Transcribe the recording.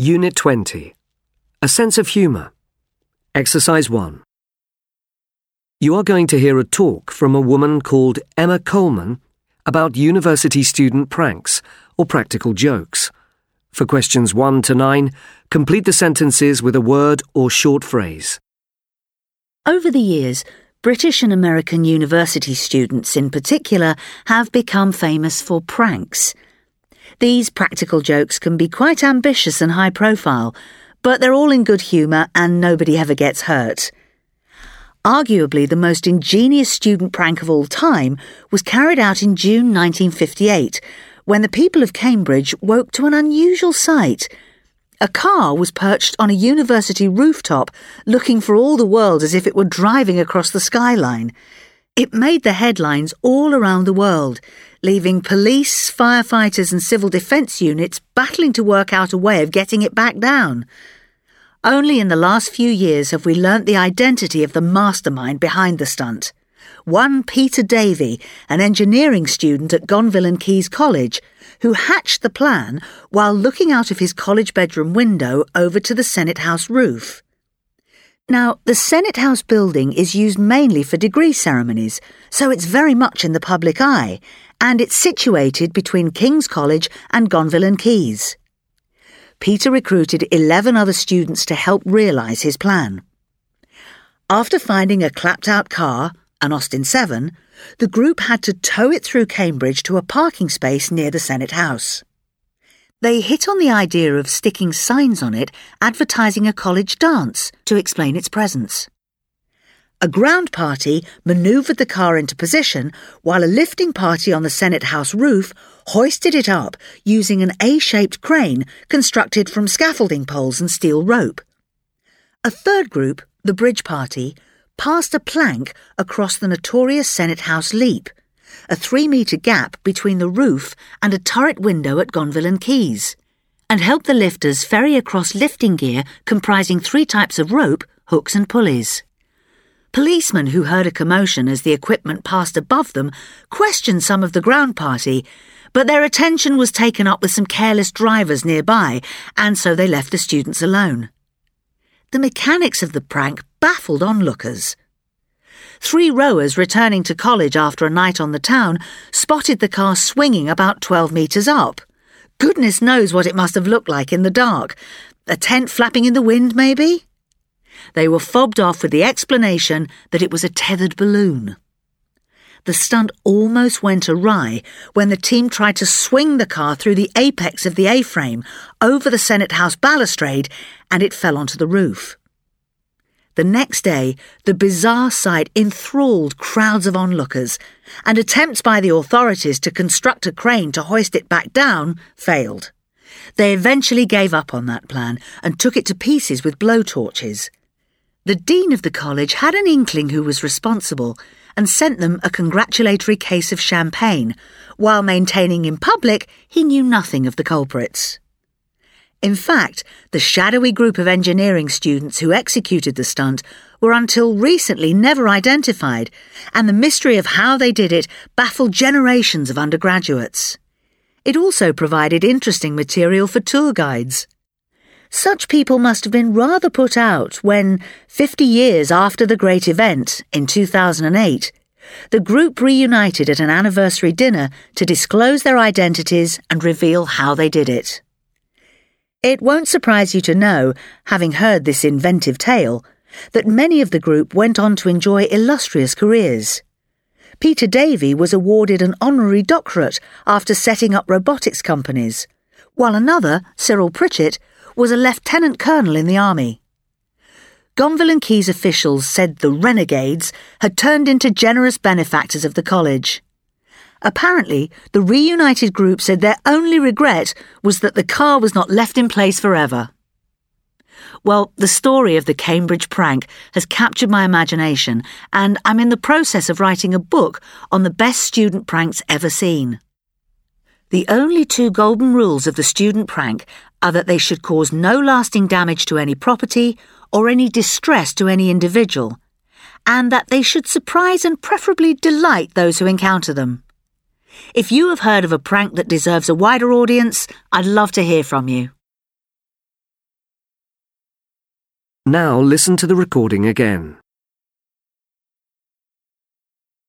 Unit 20 A Sense of Humour. Exercise 1. You are going to hear a talk from a woman called Emma Coleman about university student pranks or practical jokes. For questions 1 to 9, complete the sentences with a word or short phrase. Over the years, British and American university students in particular have become famous for pranks. These practical jokes can be quite ambitious and high profile, but they're all in good humour and nobody ever gets hurt. Arguably, the most ingenious student prank of all time was carried out in June 1958 when the people of Cambridge woke to an unusual sight. A car was perched on a university rooftop, looking for all the world as if it were driving across the skyline. It made the headlines all around the world, leaving police, firefighters, and civil defence units battling to work out a way of getting it back down. Only in the last few years have we learnt the identity of the mastermind behind the stunt. One Peter Davey, an engineering student at Gonville and Caius College, who hatched the plan while looking out of his college bedroom window over to the Senate House roof. Now, the Senate House building is used mainly for degree ceremonies, so it's very much in the public eye, and it's situated between King's College and Gonville and Caius. Peter recruited 11 other students to help realise his plan. After finding a clapped out car, an Austin 7, the group had to tow it through Cambridge to a parking space near the Senate House. They hit on the idea of sticking signs on it advertising a college dance to explain its presence. A ground party manoeuvred the car into position while a lifting party on the Senate House roof hoisted it up using an A shaped crane constructed from scaffolding poles and steel rope. A third group, the bridge party, passed a plank across the notorious Senate House leap a three metre gap between the roof and a turret window at Gonville and Caius, and help the lifters ferry across lifting gear comprising three types of rope, hooks, and pulleys. Policemen who heard a commotion as the equipment passed above them questioned some of the ground party, but their attention was taken up with some careless drivers nearby, and so they left the students alone. The mechanics of the prank baffled onlookers. Three rowers returning to college after a night on the town spotted the car swinging about 12 metres up. Goodness knows what it must have looked like in the dark. A tent flapping in the wind, maybe? They were fobbed off with the explanation that it was a tethered balloon. The stunt almost went awry when the team tried to swing the car through the apex of the A frame over the Senate House balustrade and it fell onto the roof. The next day, the bizarre sight enthralled crowds of onlookers, and attempts by the authorities to construct a crane to hoist it back down failed. They eventually gave up on that plan and took it to pieces with blowtorches. The dean of the college had an inkling who was responsible and sent them a congratulatory case of champagne, while maintaining in public he knew nothing of the culprits. In fact, the shadowy group of engineering students who executed the stunt were until recently never identified, and the mystery of how they did it baffled generations of undergraduates. It also provided interesting material for tour guides. Such people must have been rather put out when, 50 years after the great event, in 2008, the group reunited at an anniversary dinner to disclose their identities and reveal how they did it. It won't surprise you to know, having heard this inventive tale, that many of the group went on to enjoy illustrious careers. Peter Davey was awarded an honorary doctorate after setting up robotics companies, while another, Cyril Pritchett, was a lieutenant colonel in the army. Gonville and Caius officials said the renegades had turned into generous benefactors of the college. Apparently, the reunited group said their only regret was that the car was not left in place forever. Well, the story of the Cambridge prank has captured my imagination, and I'm in the process of writing a book on the best student pranks ever seen. The only two golden rules of the student prank are that they should cause no lasting damage to any property or any distress to any individual, and that they should surprise and preferably delight those who encounter them. If you have heard of a prank that deserves a wider audience, I'd love to hear from you. Now listen to the recording again.